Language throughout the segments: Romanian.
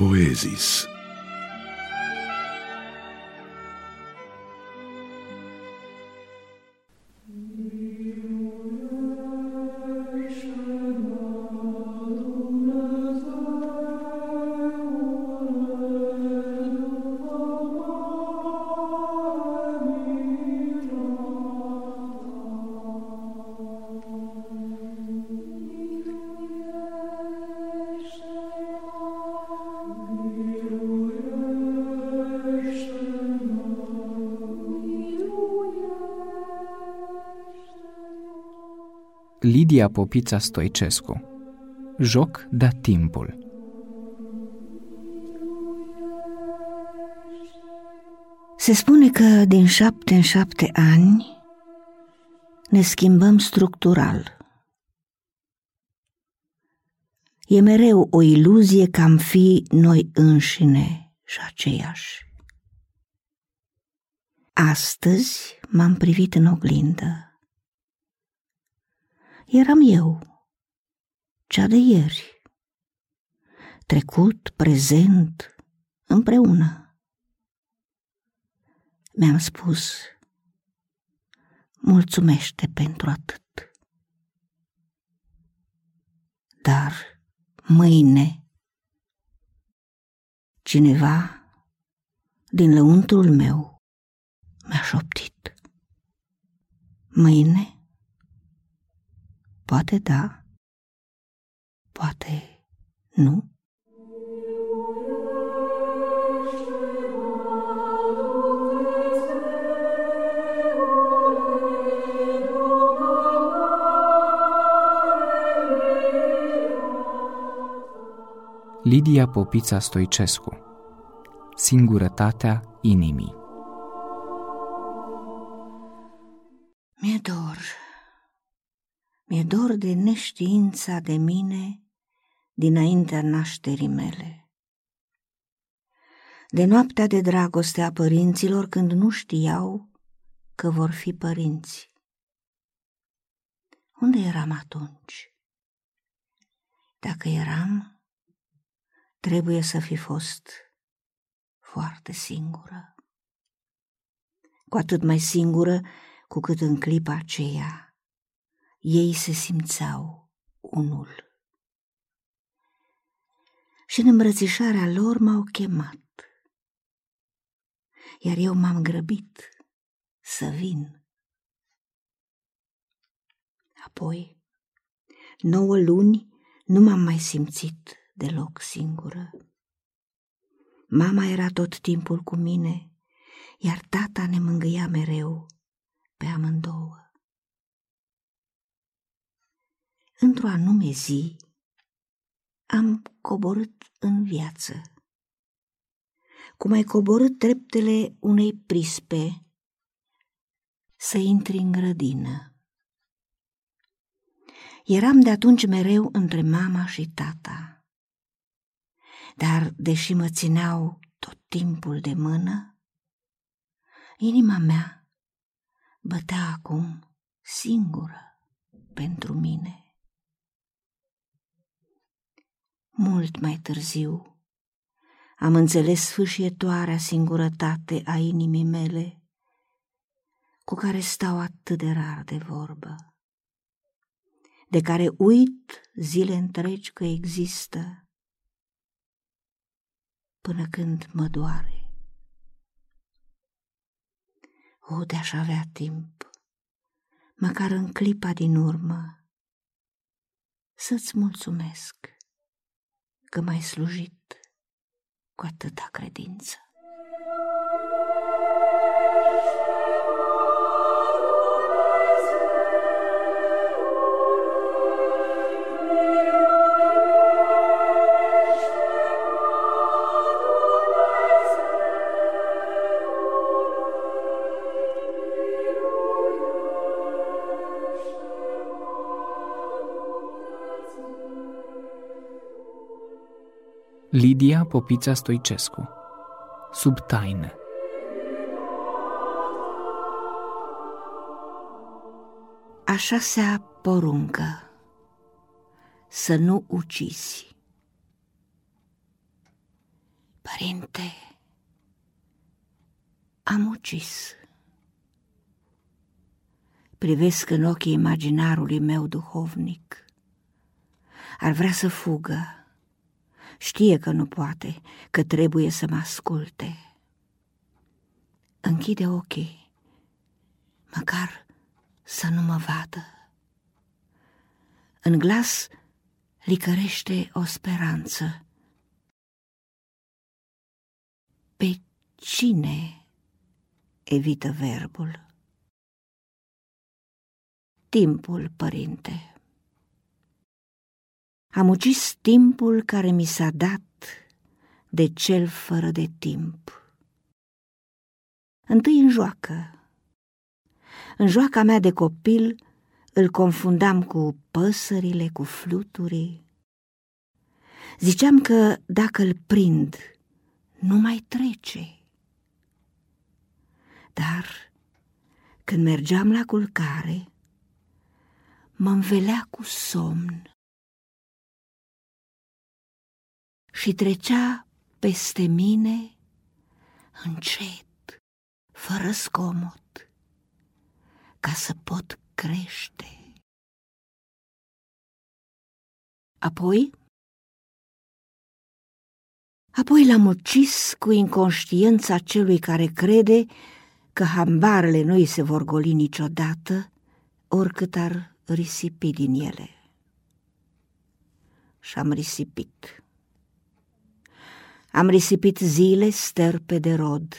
poesis. Lidia Popița Stoicescu Joc da timpul Se spune că din șapte în șapte ani ne schimbăm structural. E mereu o iluzie că am fi noi înșine și aceiași. Astăzi m-am privit în oglindă eram eu, cea de ieri, trecut, prezent, împreună. Mi-am spus, mulțumește pentru atât. Dar mâine cineva din lăuntrul meu mi-a șoptit. Mâine Poate da, poate nu. Lidia Popița Stoicescu. Singurătatea inimii. Mi-e dor mi-e dor de neștiința de mine dinaintea nașterii mele. De noaptea de dragoste a părinților când nu știau că vor fi părinți. Unde eram atunci? Dacă eram, trebuie să fi fost foarte singură. Cu atât mai singură cu cât în clipa aceea ei se simțeau unul. Și în îmbrățișarea lor m-au chemat, iar eu m-am grăbit să vin. Apoi, nouă luni, nu m-am mai simțit deloc singură. Mama era tot timpul cu mine, iar tata ne mângâia mereu pe amândouă. Într-o anume zi, am coborât în viață. Cum ai coborât treptele unei prispe să intri în grădină. Eram de atunci mereu între mama și tata. Dar, deși mă țineau tot timpul de mână, inima mea bătea acum singură pentru mine. Mult mai târziu. Am înțeles sfâșietoarea singurătate a inimii mele, cu care stau atât de rar de vorbă, de care uit zile întregi că există, până când mă doare. O, de-aș avea timp, măcar în clipa din urmă, să-ți mulțumesc că m-ai slujit cu atâta credință. Lidia Popița Stoicescu Sub taină A șasea poruncă Să nu ucizi Părinte, am ucis. Privesc în ochii imaginarului meu duhovnic. Ar vrea să fugă. Știe că nu poate, că trebuie să mă asculte. Închide ochii, măcar să nu mă vadă. În glas licărește o speranță. Pe cine evită verbul? Timpul, părinte. Am ucis timpul care mi s-a dat de cel fără de timp. Întâi în joacă. În joaca mea de copil îl confundam cu păsările, cu fluturii. Ziceam că dacă îl prind, nu mai trece. Dar când mergeam la culcare, mă învelea cu somn și trecea peste mine încet, fără scomot, ca să pot crește. Apoi, apoi l-am ucis cu inconștiența celui care crede că hambarele nu îi se vor goli niciodată, oricât ar risipi din ele. Și am risipit. Am risipit zile sterpe de rod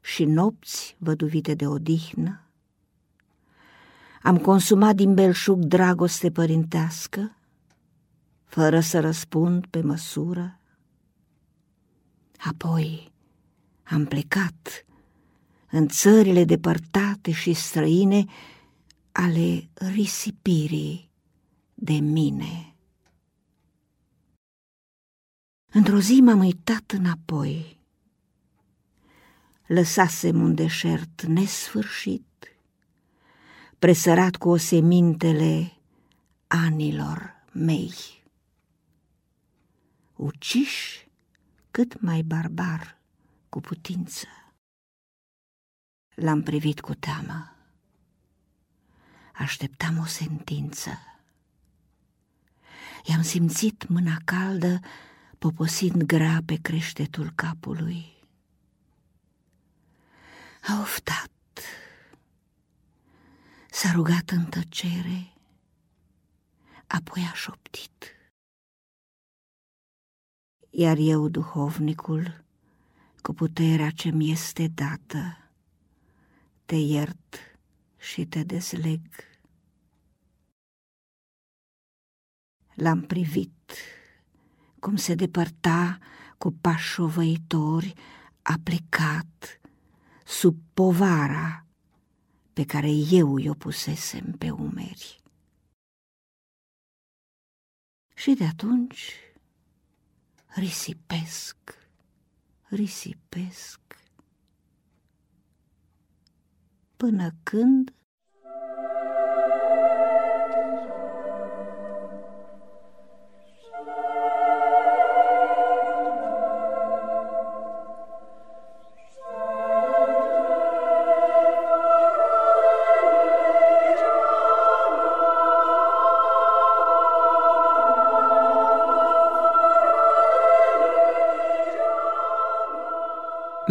și nopți văduvite de odihnă. Am consumat din belșug dragoste părintească, fără să răspund pe măsură. Apoi am plecat în țările depărtate și străine ale risipirii de mine. Într-o zi m-am uitat înapoi. Lăsasem un deșert nesfârșit, presărat cu osemintele anilor mei. Uciși cât mai barbar cu putință. L-am privit cu teamă. Așteptam o sentință. I-am simțit mâna caldă poposind grea pe creștetul capului. A oftat, s-a rugat în tăcere, apoi a șoptit. Iar eu, duhovnicul, cu puterea ce-mi este dată, te iert și te dezleg. L-am privit cum se depărta cu pași șovăitori, a plecat sub povara pe care eu i-o pusesem pe umeri. Și de atunci risipesc, risipesc, până când